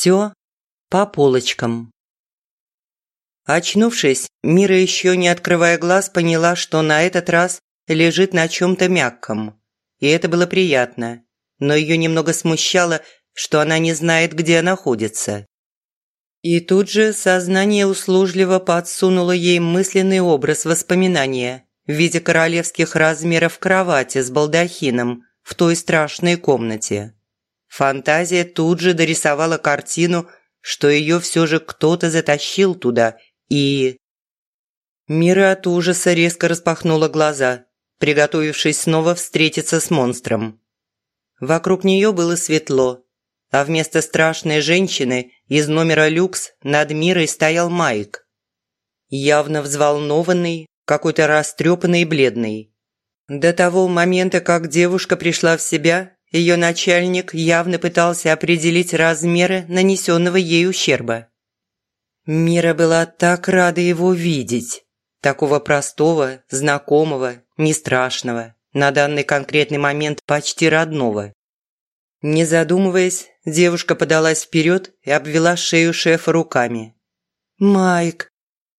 Все по полочкам. Очнувшись, Мира еще не открывая глаз, поняла, что на этот раз лежит на чем-то мягком. И это было приятно, но ее немного смущало, что она не знает, где находится. И тут же сознание услужливо подсунуло ей мысленный образ воспоминания в виде королевских размеров кровати с балдахином в той страшной комнате. Фантазия тут же дорисовала картину, что ее все же кто-то затащил туда и... Мира от ужаса резко распахнула глаза, приготовившись снова встретиться с монстром. Вокруг нее было светло, а вместо страшной женщины из номера люкс над Мирой стоял Майк. Явно взволнованный, какой-то растрепанный и бледный. До того момента, как девушка пришла в себя, ее начальник явно пытался определить размеры нанесенного ей ущерба. Мира была так рада его видеть. Такого простого, знакомого, не страшного, на данный конкретный момент почти родного. Не задумываясь, девушка подалась вперед и обвела шею шефа руками. «Майк!»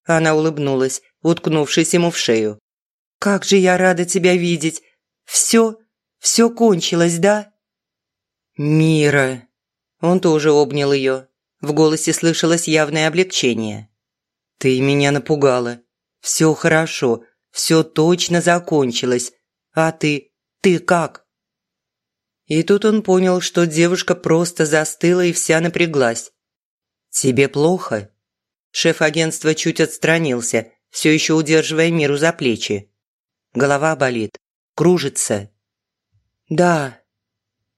Она улыбнулась, уткнувшись ему в шею. «Как же я рада тебя видеть! Все, все кончилось, да?» «Мира!» Он тоже обнял ее. В голосе слышалось явное облегчение. «Ты меня напугала. Все хорошо, все точно закончилось. А ты, ты как?» И тут он понял, что девушка просто застыла и вся напряглась. «Тебе плохо?» Шеф агентства чуть отстранился, все еще удерживая Миру за плечи. Голова болит, кружится. «Да».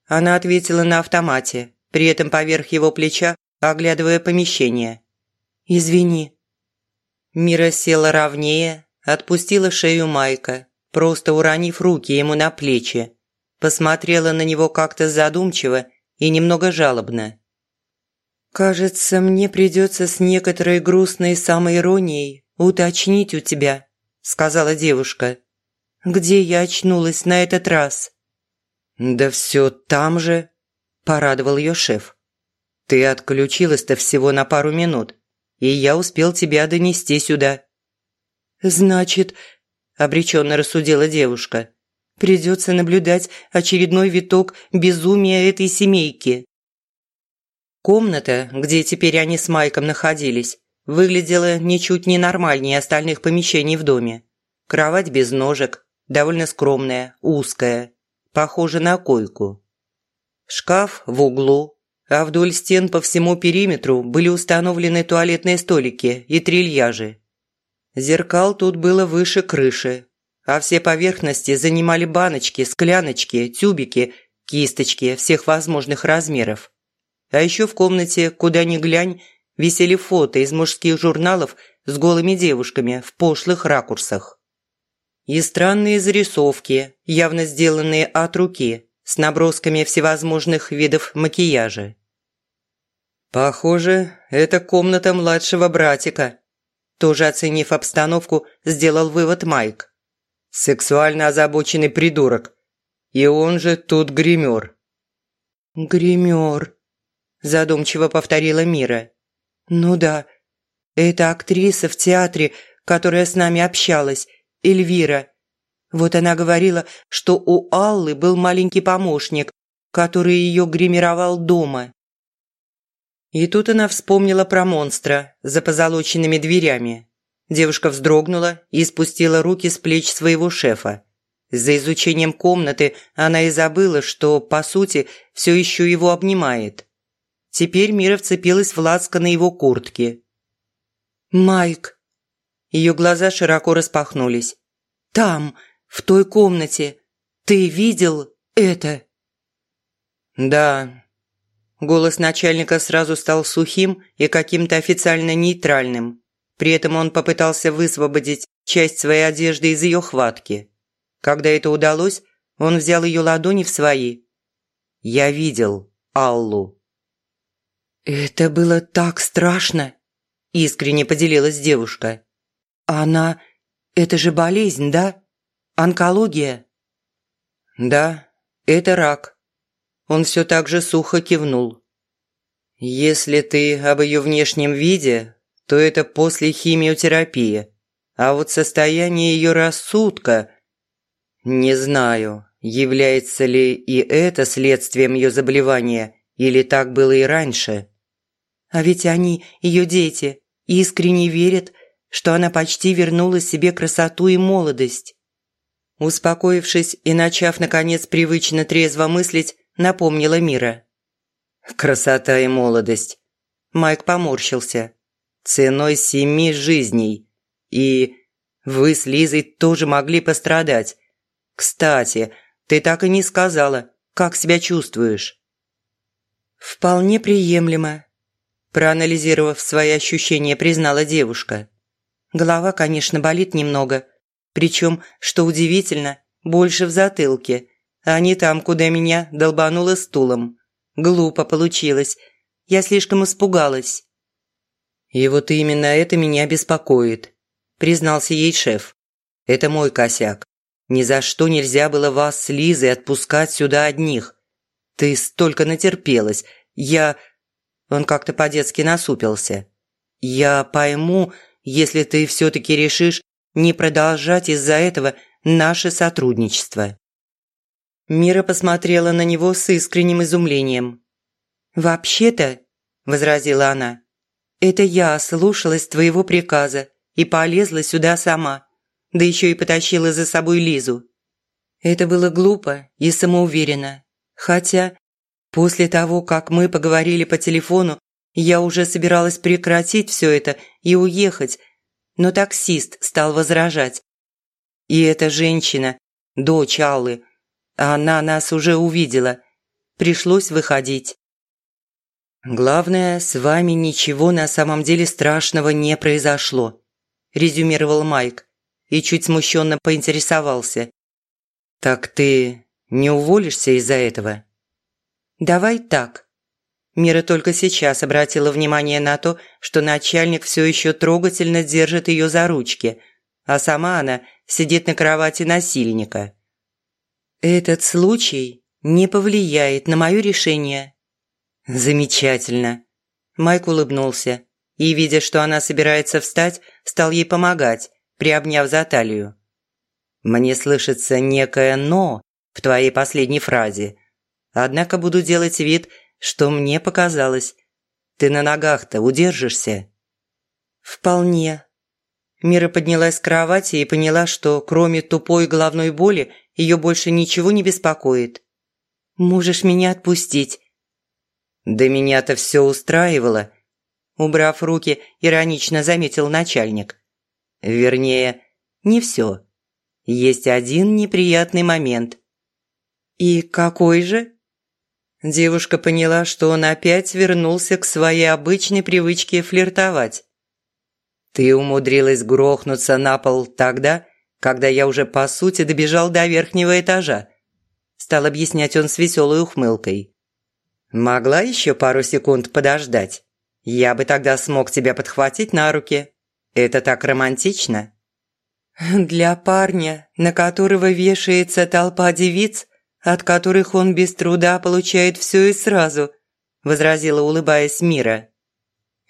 Она ответила на автомате, при этом поверх его плеча оглядывая помещение. «Извини». Мира села ровнее, отпустила шею Майка, просто уронив руки ему на плечи. Посмотрела на него как-то задумчиво и немного жалобно. «Кажется, мне придется с некоторой грустной самоиронией уточнить у тебя», – сказала девушка. «Где я очнулась на этот раз?» «Да все там же», – порадовал ее шеф. Ты отключилась-то всего на пару минут, и я успел тебя донести сюда». «Значит», – обреченно рассудила девушка, – «придется наблюдать очередной виток безумия этой семейки». Комната, где теперь они с Майком находились, выглядела ничуть не нормальнее остальных помещений в доме. Кровать без ножек, довольно скромная, узкая, похожа на койку. Шкаф в углу, а вдоль стен по всему периметру были установлены туалетные столики и трильяжи. Зеркал тут было выше крыши, а все поверхности занимали баночки, скляночки, тюбики, кисточки всех возможных размеров. А еще в комнате, куда ни глянь, висели фото из мужских журналов с голыми девушками в пошлых ракурсах. И странные зарисовки, явно сделанные от руки, с набросками всевозможных видов макияжа. «Похоже, это комната младшего братика», тоже оценив обстановку, сделал вывод Майк. «Сексуально озабоченный придурок. И он же тут гример». «Гример», – задумчиво повторила Мира. «Ну да, это актриса в театре, которая с нами общалась, Эльвира. Вот она говорила, что у Аллы был маленький помощник, который ее гримировал дома. И тут она вспомнила про монстра за позолоченными дверями. Девушка вздрогнула и спустила руки с плеч своего шефа. За изучением комнаты она и забыла, что, по сути, все еще его обнимает. Теперь Мира вцепилась в лацко на его куртке. «Майк!» Ее глаза широко распахнулись. «Там, в той комнате. Ты видел это?» «Да». Голос начальника сразу стал сухим и каким-то официально нейтральным. При этом он попытался высвободить часть своей одежды из ее хватки. Когда это удалось, он взял ее ладони в свои. «Я видел Аллу». «Это было так страшно!» – искренне поделилась девушка. «Она... Это же болезнь, да?» Онкология?» «Да, это рак». Он все так же сухо кивнул. Если ты об ее внешнем виде, то это после химиотерапии. А вот состояние ее рассудка... Не знаю, является ли и это следствием ее заболевания, или так было и раньше. А ведь они, ее дети, искренне верят, что она почти вернула себе красоту и молодость. Успокоившись и начав, наконец, привычно трезво мыслить, напомнила Мира. «Красота и молодость». Майк поморщился. «Ценой семи жизней. И вы с Лизой тоже могли пострадать. Кстати, ты так и не сказала, как себя чувствуешь». «Вполне приемлемо», – проанализировав свои ощущения, признала девушка. «Голова, конечно, болит немного, причем, что удивительно, больше в затылке, а не там, куда меня долбануло стулом. Глупо получилось. Я слишком испугалась». «И вот именно это меня беспокоит», – признался ей шеф. «Это мой косяк. Ни за что нельзя было вас с Лизой отпускать сюда одних. Ты столько натерпелась. Я...» Он как-то по-детски насупился. «Я пойму, если ты все-таки решишь не продолжать из-за этого наше сотрудничество». Мира посмотрела на него с искренним изумлением. «Вообще-то», – возразила она, – «это я слушалась твоего приказа и полезла сюда сама, да еще и потащила за собой Лизу. Это было глупо и самоуверенно, хотя после того, как мы поговорили по телефону, я уже собиралась прекратить все это и уехать, но таксист стал возражать. И эта женщина, дочь Аллы, она нас уже увидела. Пришлось выходить. «Главное, с вами ничего на самом деле страшного не произошло», – резюмировал Майк и чуть смущенно поинтересовался. «Так ты не уволишься из-за этого?» «Давай так». Мира только сейчас обратила внимание на то, что начальник все еще трогательно держит ее за ручки, а сама она сидит на кровати насильника. Этот случай не повлияет на мое решение». «Замечательно». Майк улыбнулся и, видя, что она собирается встать, стал ей помогать, приобняв за талию. «Мне слышится некое «но» в твоей последней фразе. Однако буду делать вид, что мне показалось. Ты на ногах-то удержишься?» «Вполне». Мира поднялась с кровати и поняла, что кроме тупой головной боли ее больше ничего не беспокоит. «Можешь меня отпустить». «Да меня-то все устраивало», – убрав руки, иронично заметил начальник. «Вернее, не все. Есть один неприятный момент». «И какой же?» Девушка поняла, что он опять вернулся к своей обычной привычке флиртовать. «Ты умудрилась грохнуться на пол тогда, когда я уже по сути добежал до верхнего этажа», стал объяснять он с веселой ухмылкой. «Могла еще пару секунд подождать? Я бы тогда смог тебя подхватить на руки. Это так романтично». «Для парня, на которого вешается толпа девиц, от которых он без труда получает все и сразу», возразила, улыбаясь Мира.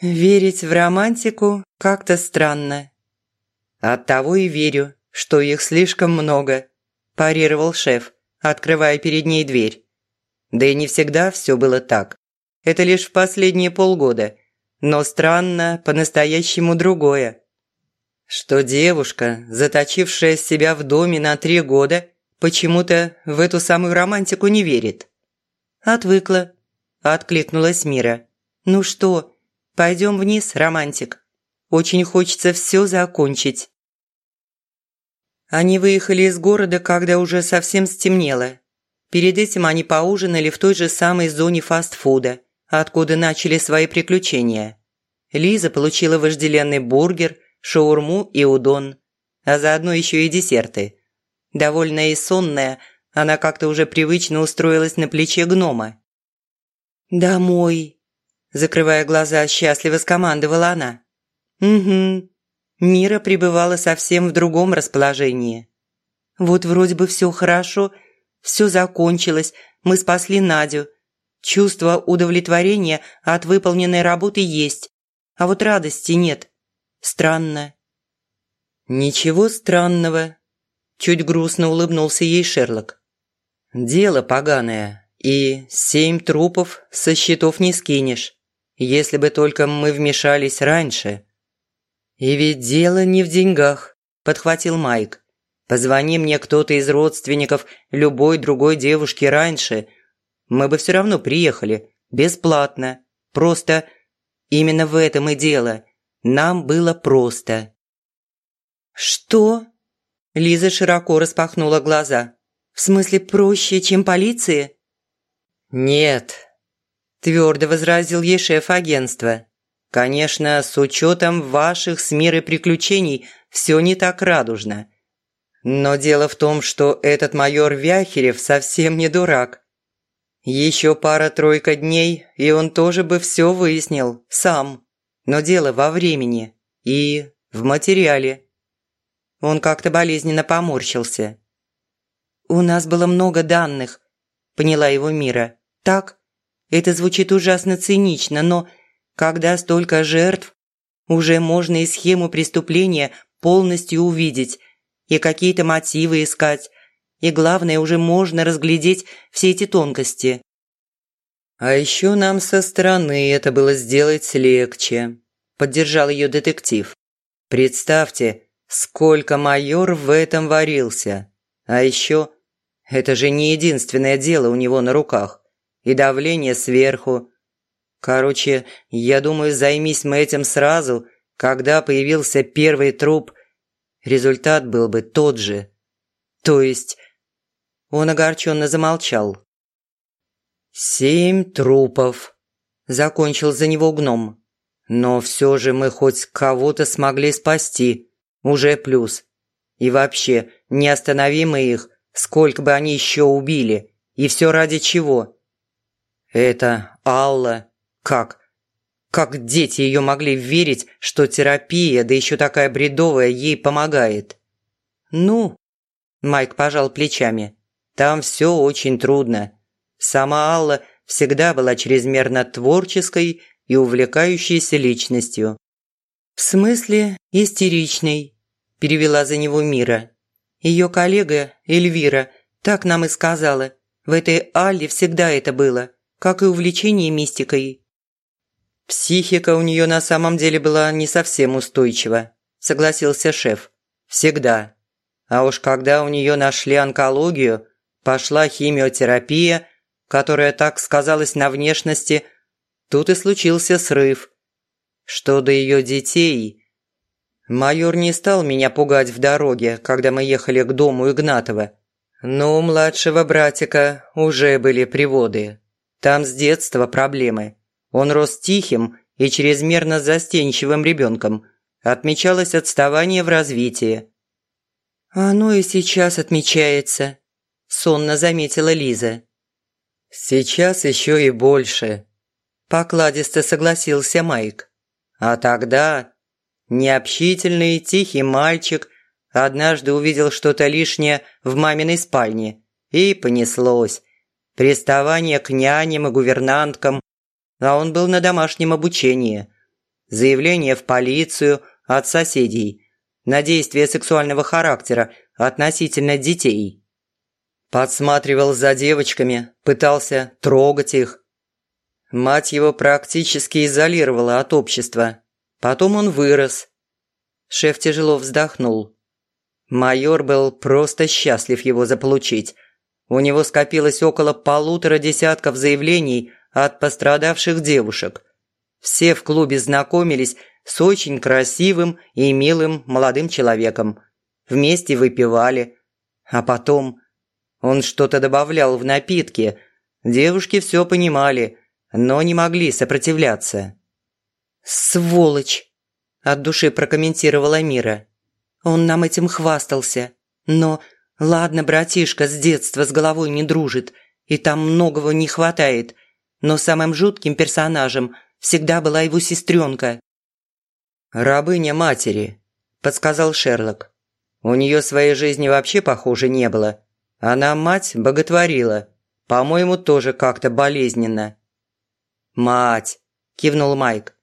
«Верить в романтику как-то странно». «Оттого и верю, что их слишком много», – парировал шеф, открывая перед ней дверь. Да и не всегда все было так. Это лишь в последние полгода. Но странно, по-настоящему другое. Что девушка, заточившая себя в доме на три года, почему-то в эту самую романтику не верит. «Отвыкла», – откликнулась Мира. «Ну что, пойдем вниз, романтик? Очень хочется все закончить». Они выехали из города, когда уже совсем стемнело. Перед этим они поужинали в той же самой зоне фастфуда, откуда начали свои приключения. Лиза получила вожделенный бургер, шаурму и удон, а заодно еще и десерты. Довольная и сонная, она как-то уже привычно устроилась на плече гнома. «Домой», – закрывая глаза, счастливо скомандовала она. «Угу», Мира пребывала совсем в другом расположении. Вот вроде бы все хорошо, все закончилось, мы спасли Надю. Чувство удовлетворения от выполненной работы есть, а вот радости нет. Странно. Ничего странного. Чуть грустно улыбнулся ей Шерлок. Дело поганое, и семь трупов со счетов не скинешь. Если бы только мы вмешались раньше. И ведь дело не в деньгах, подхватил Майк. Позвони мне кто-то из родственников любой другой девушки раньше – мы бы все равно приехали. Бесплатно. Просто именно в этом и дело. Нам было просто». «Что?» Лиза широко распахнула глаза. «В смысле проще, чем полиции?» «Нет», – твердо возразил ей шеф агентства. «Конечно, с учетом ваших с мирой приключений все не так радужно. Но дело в том, что этот майор Вяхерев совсем не дурак. Еще пара-тройка дней, и он тоже бы все выяснил, сам. Но дело во времени и в материале. Он как-то болезненно поморщился. «У нас было много данных», – поняла его Мира. «Так? Это звучит ужасно цинично, но когда столько жертв, уже можно и схему преступления полностью увидеть, и какие-то мотивы искать, и главное, уже можно разглядеть все эти тонкости. «А еще нам со стороны это было сделать легче», – поддержал ее детектив. «Представьте, сколько майор в этом варился. А еще, это же не единственное дело у него на руках. И давление сверху. Короче, я думаю, займись мы этим сразу, когда появился первый труп, результат был бы тот же. То есть он огорченно замолчал. «Семь трупов», – закончил за него гном. «Но все же мы хоть кого-то смогли спасти. Уже плюс. И вообще, не остановим их, сколько бы они еще убили. И все ради чего?» «Это Алла. Как? Как дети ее могли верить, что терапия, да еще такая бредовая, ей помогает?» «Ну...» – Майк пожал плечами. Там все очень трудно. Сама Алла всегда была чрезмерно творческой и увлекающейся личностью. «В смысле истеричной», – перевела за него Мира. Ее коллега Эльвира так нам и сказала. В этой Алле всегда это было, как и увлечение мистикой. «Психика у нее на самом деле была не совсем устойчива», – согласился шеф. «Всегда. А уж когда у нее нашли онкологию, Пошла химиотерапия, которая так сказалась на внешности. Тут и случился срыв. Что до ее детей... Майор не стал меня пугать в дороге, когда мы ехали к дому Игнатова. Но у младшего братика уже были приводы. Там с детства проблемы. Он рос тихим и чрезмерно застенчивым ребенком. Отмечалось отставание в развитии. «Оно и сейчас отмечается», сонно заметила Лиза. «Сейчас еще и больше», – покладисто согласился Майк. «А тогда необщительный тихий мальчик однажды увидел что-то лишнее в маминой спальне и понеслось. Приставание к няням и гувернанткам, а он был на домашнем обучении. Заявление в полицию от соседей на действия сексуального характера относительно детей. Подсматривал за девочками, пытался трогать их. Мать его практически изолировала от общества. Потом он вырос. Шеф тяжело вздохнул. Майор был просто счастлив его заполучить. У него скопилось около полутора десятков заявлений от пострадавших девушек. Все в клубе знакомились с очень красивым и милым молодым человеком. Вместе выпивали. А потом он что-то добавлял в напитки. Девушки все понимали, но не могли сопротивляться. «Сволочь!» – от души прокомментировала Мира. «Он нам этим хвастался. Но, ладно, братишка с детства с головой не дружит, и там многого не хватает, но самым жутким персонажем всегда была его сестренка». «Рабыня матери», – подсказал Шерлок. «У нее своей жизни вообще, похоже, не было. Она мать боготворила. По-моему, тоже как-то болезненно». «Мать!» – кивнул Майк.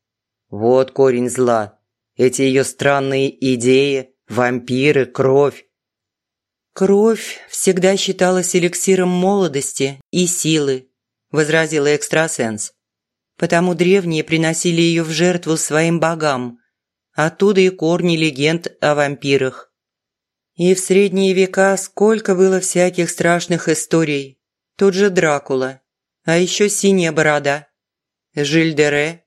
«Вот корень зла. Эти ее странные идеи, вампиры, кровь. «Кровь всегда считалась эликсиром молодости и силы», – возразила экстрасенс. «Потому древние приносили ее в жертву своим богам. Оттуда и корни легенд о вампирах. И в средние века сколько было всяких страшных историй. Тот же Дракула, а еще Синяя Борода, Жильдере,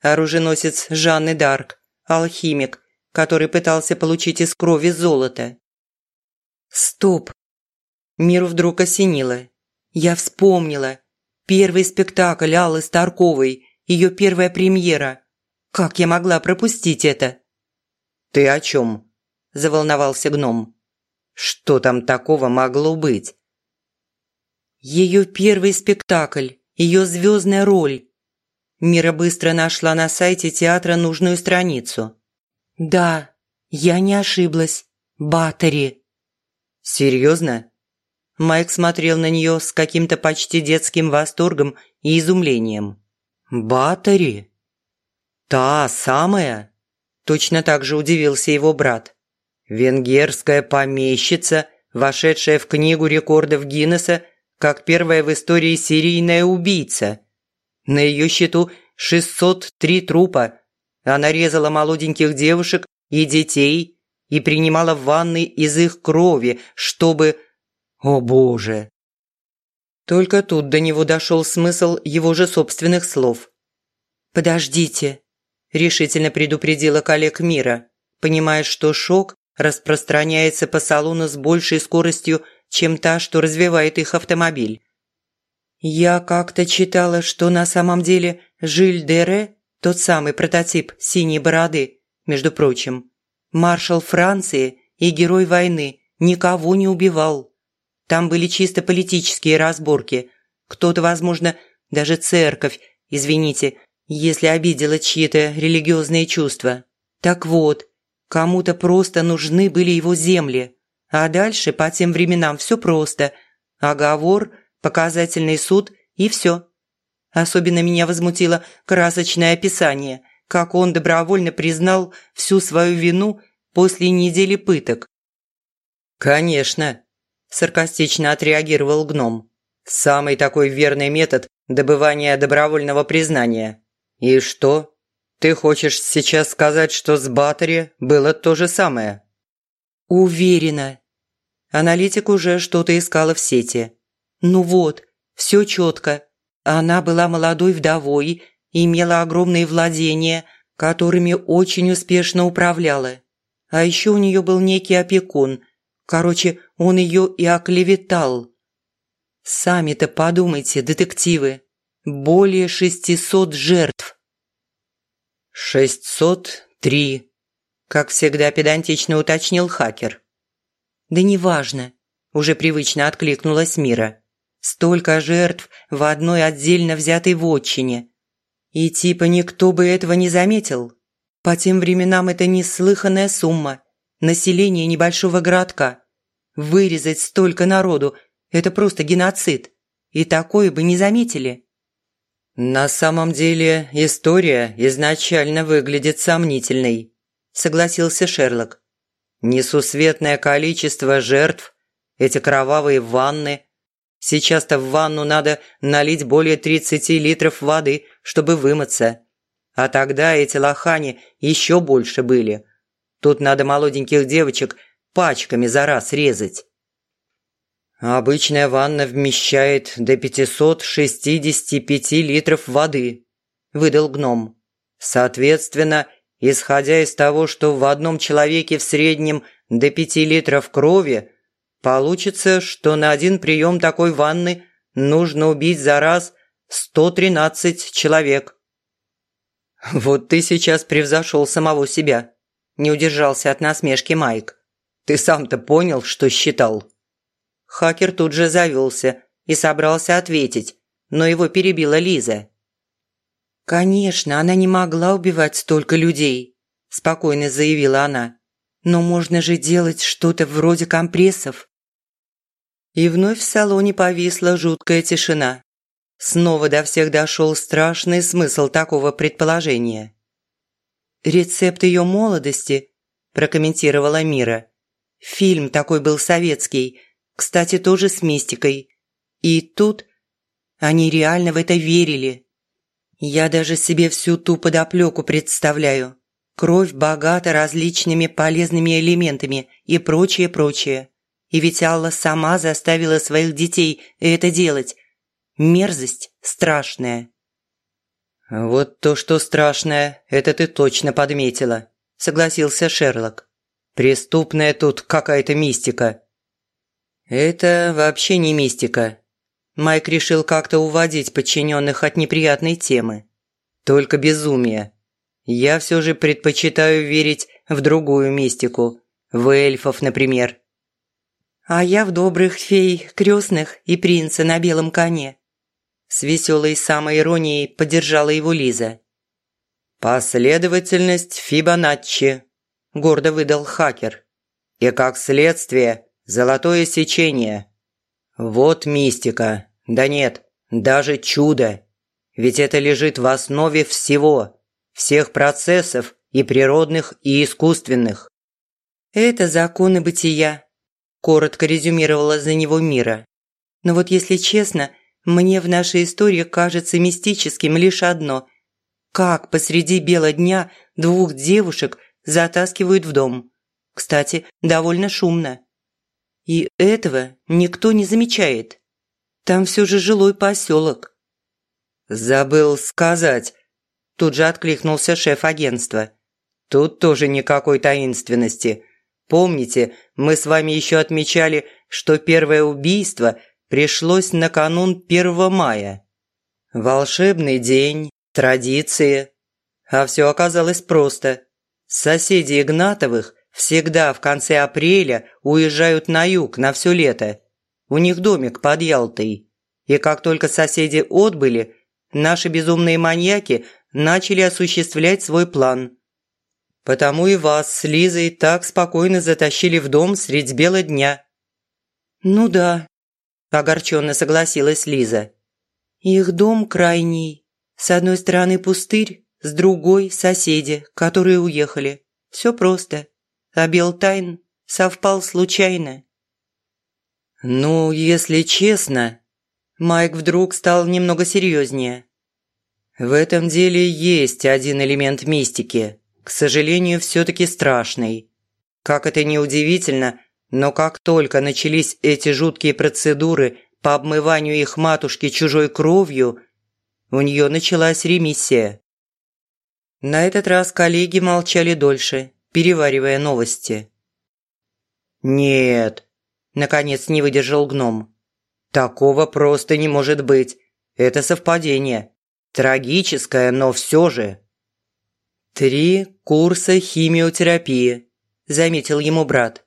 оруженосец Жанны Д'Арк, алхимик, который пытался получить из крови золото. Стоп! Миру вдруг осенило. Я вспомнила. Первый спектакль Аллы Старковой, ее первая премьера. Как я могла пропустить это? «Ты о чем?» – заволновался гном. «Что там такого могло быть?» Ее первый спектакль, ее звездная роль. Мира быстро нашла на сайте театра нужную страницу. Да, я не ошиблась. Баттери. «Серьезно?» Майк смотрел на нее с каким-то почти детским восторгом и изумлением. «Баттери?» «Та самая?» Точно так же удивился его брат. «Венгерская помещица, вошедшая в книгу рекордов Гиннесса как первая в истории серийная убийца. На ее счету 603 трупа. Она резала молоденьких девушек и детей, и принимала ванны из их крови, чтобы... О боже! Только тут до него дошел смысл его же собственных слов. «Подождите», – решительно предупредила коллег мира, понимая, что шок распространяется по салону с большей скоростью, чем та, что развивает их автомобиль. «Я как-то читала, что на самом деле Жиль Дере, тот самый прототип синей бороды, между прочим, Маршал Франции и герой войны никого не убивал. Там были чисто политические разборки. Кто-то, возможно, даже церковь, извините, если обидела чьи-то религиозные чувства. Так вот, кому-то просто нужны были его земли. А дальше по тем временам все просто. Оговор, показательный суд и все. Особенно меня возмутило красочное описание – как он добровольно признал всю свою вину после недели пыток. «Конечно», – саркастично отреагировал гном. «Самый такой верный метод добывания добровольного признания. И что? Ты хочешь сейчас сказать, что с Баттери было то же самое?» «Уверена». Аналитик уже что-то искала в сети. «Ну вот, все четко. Она была молодой вдовой имела огромные владения, которыми очень успешно управляла. А еще у нее был некий опекун. Короче, он ее и оклеветал. Сами-то подумайте, детективы. Более шестисот жертв. «Шестьсот три», – как всегда педантично уточнил хакер. «Да неважно», – уже привычно откликнулась Мира. «Столько жертв в одной отдельно взятой вотчине. И типа никто бы этого не заметил. По тем временам это неслыханная сумма. Население небольшого городка. Вырезать столько народу – это просто геноцид. И такое бы не заметили. «На самом деле история изначально выглядит сомнительной», – согласился Шерлок. «Несусветное количество жертв, эти кровавые ванны, Сейчас-то в ванну надо налить более 30 литров воды, чтобы вымыться. А тогда эти лохани еще больше были. Тут надо молоденьких девочек пачками за раз резать. Обычная ванна вмещает до 565 литров воды, выдал гном. Соответственно, исходя из того, что в одном человеке в среднем до 5 литров крови – Получится, что на один прием такой ванны нужно убить за раз 113 человек. Вот ты сейчас превзошел самого себя. Не удержался от насмешки Майк. Ты сам-то понял, что считал? Хакер тут же завелся и собрался ответить, но его перебила Лиза. «Конечно, она не могла убивать столько людей», – спокойно заявила она. «Но можно же делать что-то вроде компрессов. И вновь в салоне повисла жуткая тишина. Снова до всех дошел страшный смысл такого предположения. «Рецепт ее молодости», – прокомментировала Мира. «Фильм такой был советский, кстати, тоже с мистикой. И тут они реально в это верили. Я даже себе всю ту подоплеку представляю. Кровь богата различными полезными элементами и прочее, прочее. И ведь Алла сама заставила своих детей это делать. Мерзость страшная. «Вот то, что страшное, это ты точно подметила», – согласился Шерлок. «Преступная тут какая-то мистика». «Это вообще не мистика. Майк решил как-то уводить подчиненных от неприятной темы. Только безумие. Я все же предпочитаю верить в другую мистику. В эльфов, например. А я в добрых фей, крестных и принца на белом коне. С веселой самоиронией поддержала его Лиза. «Последовательность Фибоначчи», – гордо выдал хакер. «И как следствие, золотое сечение». Вот мистика. Да нет, даже чудо. Ведь это лежит в основе всего, всех процессов и природных, и искусственных. Это законы бытия, коротко резюмировала за него Мира. Но вот если честно, мне в нашей истории кажется мистическим лишь одно. Как посреди бела дня двух девушек затаскивают в дом? Кстати, довольно шумно. И этого никто не замечает. Там все же жилой поселок. «Забыл сказать», – тут же откликнулся шеф агентства. «Тут тоже никакой таинственности. Помните, мы с вами еще отмечали, что первое убийство пришлось на канун 1 мая. Волшебный день, традиции. А все оказалось просто. Соседи Игнатовых всегда в конце апреля уезжают на юг на все лето. У них домик под Ялтой. И как только соседи отбыли, наши безумные маньяки начали осуществлять свой план. Потому и вас с Лизой так спокойно затащили в дом средь бела дня. «Ну да», – огорченно согласилась Лиза. «Их дом крайний. С одной стороны пустырь, с другой – соседи, которые уехали. Все просто а Белтайн совпал случайно. «Ну, если честно...» Майк вдруг стал немного серьезнее. «В этом деле есть один элемент мистики, к сожалению, все-таки страшный. Как это ни удивительно, но как только начались эти жуткие процедуры по обмыванию их матушки чужой кровью, у нее началась ремиссия. На этот раз коллеги молчали дольше, переваривая новости. «Нет», – наконец не выдержал гном. «Такого просто не может быть. Это совпадение. Трагическое, но все же». «Три курса химиотерапии», – заметил ему брат.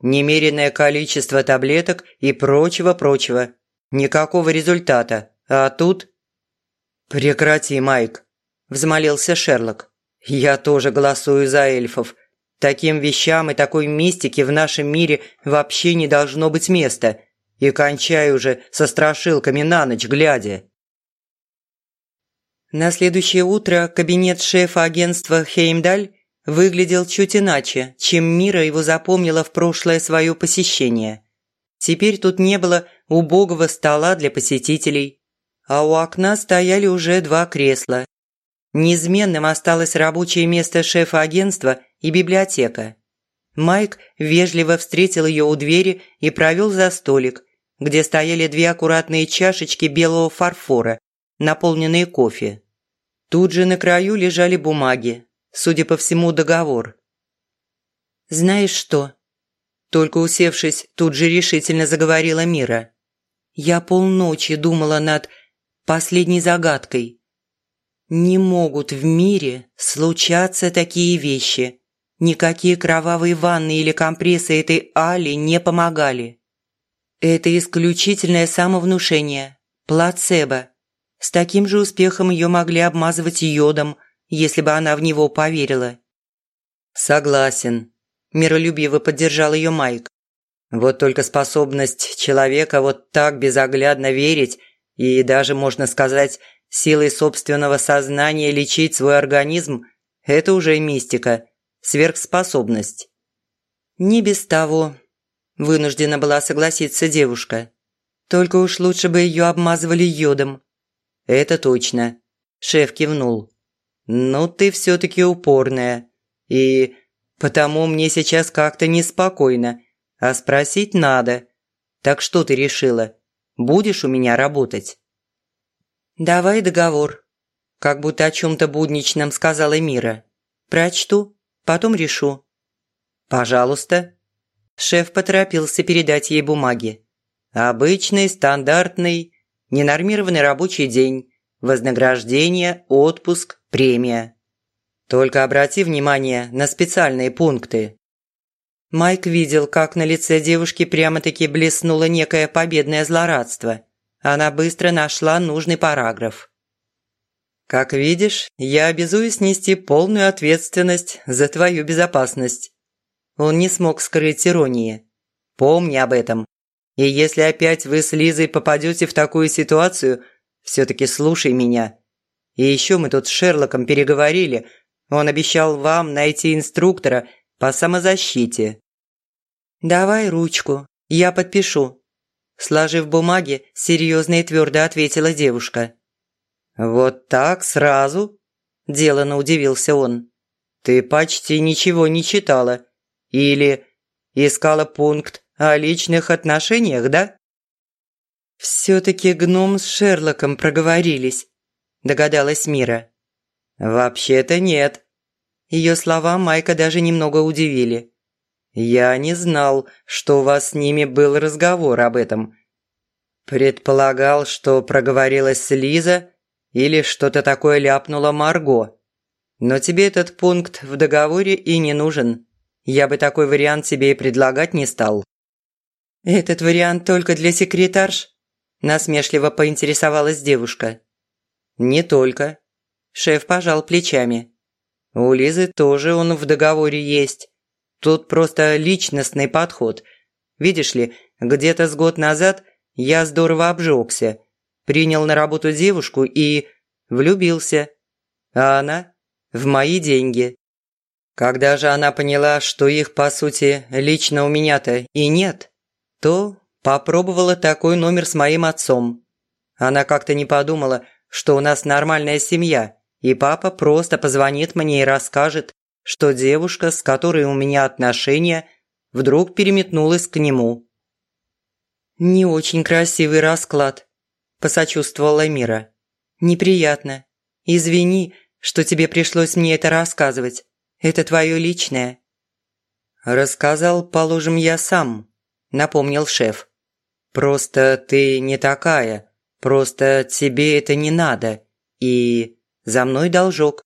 «Немеренное количество таблеток и прочего-прочего. Никакого результата. А тут...» «Прекрати, Майк», – взмолился Шерлок. «Я тоже голосую за эльфов. Таким вещам и такой мистике в нашем мире вообще не должно быть места. И кончай уже со страшилками на ночь глядя». На следующее утро кабинет шефа агентства Хеймдаль выглядел чуть иначе, чем Мира его запомнила в прошлое свое посещение. Теперь тут не было убогого стола для посетителей, а у окна стояли уже два кресла Неизменным осталось рабочее место шефа агентства и библиотека. Майк вежливо встретил ее у двери и провел за столик, где стояли две аккуратные чашечки белого фарфора, наполненные кофе. Тут же на краю лежали бумаги, судя по всему, договор. «Знаешь что?» Только усевшись, тут же решительно заговорила Мира. «Я полночи думала над последней загадкой. Не могут в мире случаться такие вещи. Никакие кровавые ванны или компрессы этой Али не помогали. Это исключительное самовнушение, плацебо. С таким же успехом ее могли обмазывать йодом, если бы она в него поверила. «Согласен», – миролюбиво поддержал ее Майк. Вот только способность человека вот так безоглядно верить и даже, можно сказать, силой собственного сознания лечить свой организм – это уже мистика, сверхспособность. Не без того. Вынуждена была согласиться девушка. Только уж лучше бы ее обмазывали йодом. Это точно. Шеф кивнул. «Ну, ты все-таки упорная. И потому мне сейчас как-то неспокойно. А спросить надо. Так что ты решила? Будешь у меня работать?» «Давай договор», – как будто о чем-то будничном сказала Мира. «Прочту, потом решу». «Пожалуйста». Шеф поторопился передать ей бумаги. «Обычный, стандартный, ненормированный рабочий день, вознаграждение, отпуск, премия. Только обрати внимание на специальные пункты». Майк видел, как на лице девушки прямо-таки блеснуло некое победное злорадство. Она быстро нашла нужный параграф. «Как видишь, я обязуюсь нести полную ответственность за твою безопасность». Он не смог скрыть иронии. «Помни об этом. И если опять вы с Лизой попадете в такую ситуацию, все-таки слушай меня. И еще мы тут с Шерлоком переговорили. Он обещал вам найти инструктора по самозащите». «Давай ручку, я подпишу». Сложив бумаги, серьезно и твердо ответила девушка. «Вот так сразу?» – делано удивился он. «Ты почти ничего не читала. Или искала пункт о личных отношениях, да?» «Все-таки гном с Шерлоком проговорились», – догадалась Мира. «Вообще-то нет», ее слова Майка даже немного удивили. «Я не знал, что у вас с ними был разговор об этом. Предполагал, что проговорилась Лиза или что-то такое ляпнула Марго. Но тебе этот пункт в договоре и не нужен. Я бы такой вариант тебе и предлагать не стал». «Этот вариант только для секретарш?» – насмешливо поинтересовалась девушка. «Не только». Шеф пожал плечами. У Лизы тоже он в договоре есть. Тут просто личностный подход. Видишь ли, где-то с год назад я здорово обжегся. Принял на работу девушку и влюбился. А она в мои деньги. Когда же она поняла, что их, по сути, лично у меня-то и нет, то попробовала такой номер с моим отцом. Она как-то не подумала, что у нас нормальная семья – и папа просто позвонит мне и расскажет, что девушка, с которой у меня отношения, вдруг переметнулась к нему. «Не очень красивый расклад», – посочувствовала Мира. «Неприятно. Извини, что тебе пришлось мне это рассказывать. Это твое личное». «Рассказал, положим, я сам», – напомнил шеф. «Просто ты не такая. Просто тебе это не надо. И за мной должок.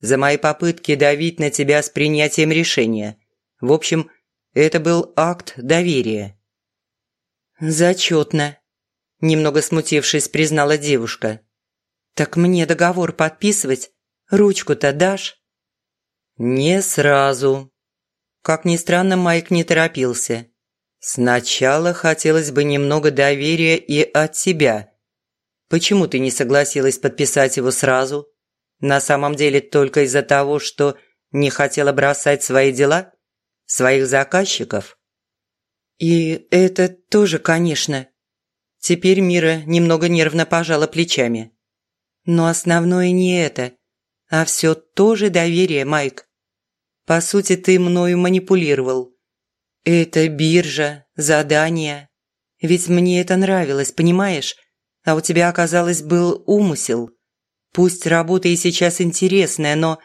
За мои попытки давить на тебя с принятием решения. В общем, это был акт доверия». «Зачетно», – немного смутившись, признала девушка. «Так мне договор подписывать? Ручку-то дашь?» «Не сразу». Как ни странно, Майк не торопился. «Сначала хотелось бы немного доверия и от тебя. Почему ты не согласилась подписать его сразу? На самом деле только из-за того, что не хотела бросать свои дела? Своих заказчиков?» «И это тоже, конечно». Теперь Мира немного нервно пожала плечами. «Но основное не это, а все тоже доверие, Майк. По сути, ты мною манипулировал. Это биржа, задание. Ведь мне это нравилось, понимаешь? а у тебя, оказалось, был умысел. Пусть работа и сейчас интересная, но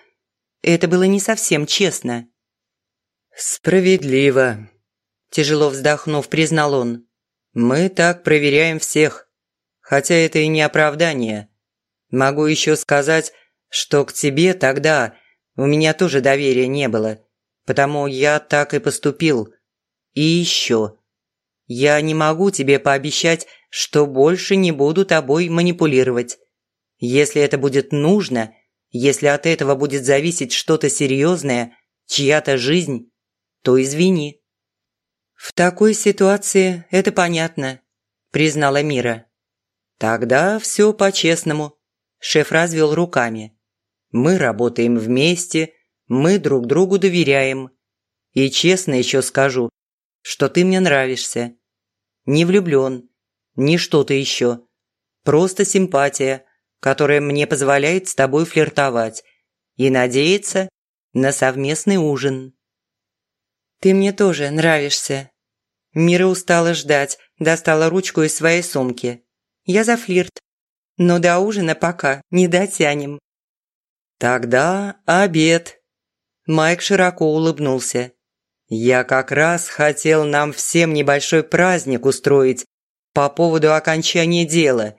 это было не совсем честно». «Справедливо», – тяжело вздохнув, признал он. «Мы так проверяем всех, хотя это и не оправдание. Могу еще сказать, что к тебе тогда у меня тоже доверия не было, потому я так и поступил. И еще, я не могу тебе пообещать, что больше не буду тобой манипулировать. Если это будет нужно, если от этого будет зависеть что-то серьезное, чья-то жизнь, то извини». «В такой ситуации это понятно», – признала Мира. «Тогда все по-честному», – шеф развел руками. «Мы работаем вместе, мы друг другу доверяем. И честно еще скажу, что ты мне нравишься. Не влюблен, не что-то еще. Просто симпатия, которая мне позволяет с тобой флиртовать и надеяться на совместный ужин». «Ты мне тоже нравишься». Мира устала ждать, достала ручку из своей сумки. «Я за флирт, но до ужина пока не дотянем». «Тогда обед», Майк широко улыбнулся. «Я как раз хотел нам всем небольшой праздник устроить по поводу окончания дела,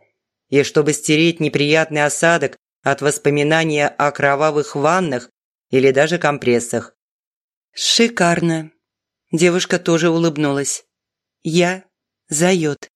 и чтобы стереть неприятный осадок от воспоминания о кровавых ваннах или даже компрессах». «Шикарно!» Девушка тоже улыбнулась. «Я за йод».